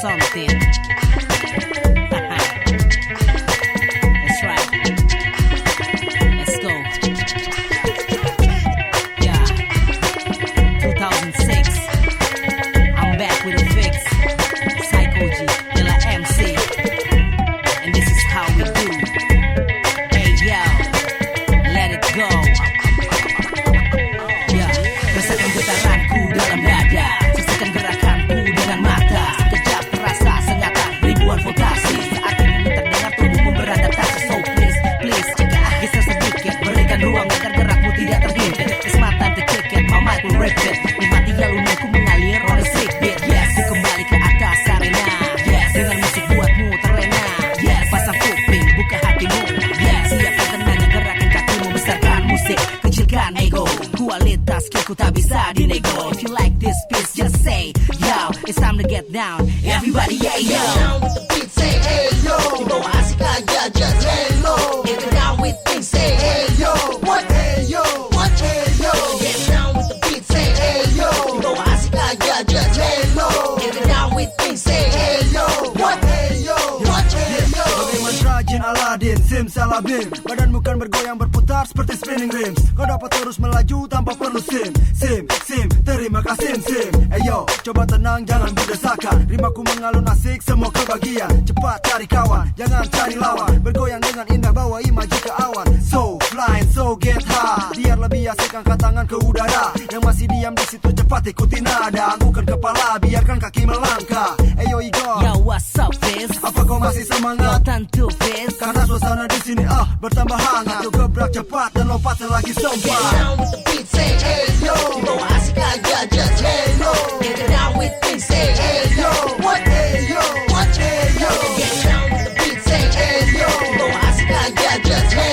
something. Kualitas skillku tak bisa dinego If you like this piece, just say Yo, it's time to get down. Everybody, yeah, yo sim salabim Badanmu kan bergoyang berputar seperti spinning rims Kau dapat terus melaju tanpa perlu sim Sim, sim, terima kasih sim. Eyo, coba tenang jangan berdesakan. Rimaku mengalun asik semua kebagian Cepat cari kawan, jangan cari lawan. Bergoyang dengan indah bawa imaji ke awan. So flying, so get high. Biar lebih asik angkat tangan ke udara. Yang masih diam di situ cepat ikuti nada. Anggukan kepala, biarkan kaki melangkah. Eyo Igor, Yo, what's up, Fizz? apa kau masih Yo, semangat? tentu, Fizz Karena suasana di sini ah bertambah hangat gebrak cepat dan lompatnya lagi sempat Get down with the beat, say hey yo Di bawah asik aja, just hey yo Get down with things, say hey yo What? Hey yo, what? Hey yo Get down with the beat, say hey yo Di bawah asik aja, just hey